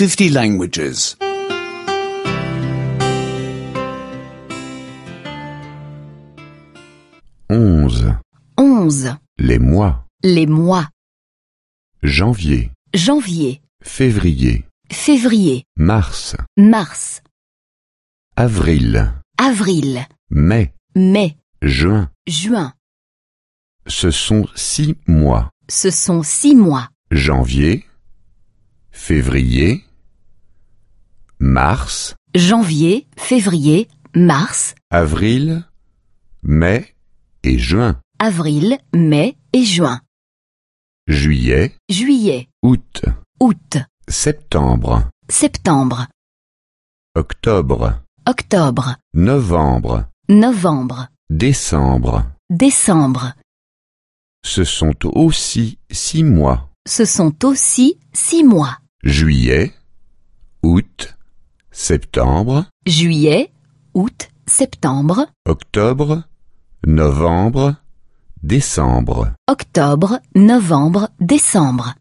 50 languages. 11. 11. Les mois. Les mois. Janvier, Janvier, février, février, mars, mars, avril, avril, mai, mai, juin. juin. Ce sont six mois. Ce sont six mois. Janvier, février, mars, Janvier, février, mars, avril, mai et juin. avril, mai et juin. Juillet, Juillet, août, août, septembre, septembre, octobre, octobre, novembre, novembre, décembre. décembre. Ce sont aussi six mois. Ce sont aussi six mois. Juillet, août, septembre, Juillet, août, septembre, octobre, novembre, décembre. octobre, novembre, décembre.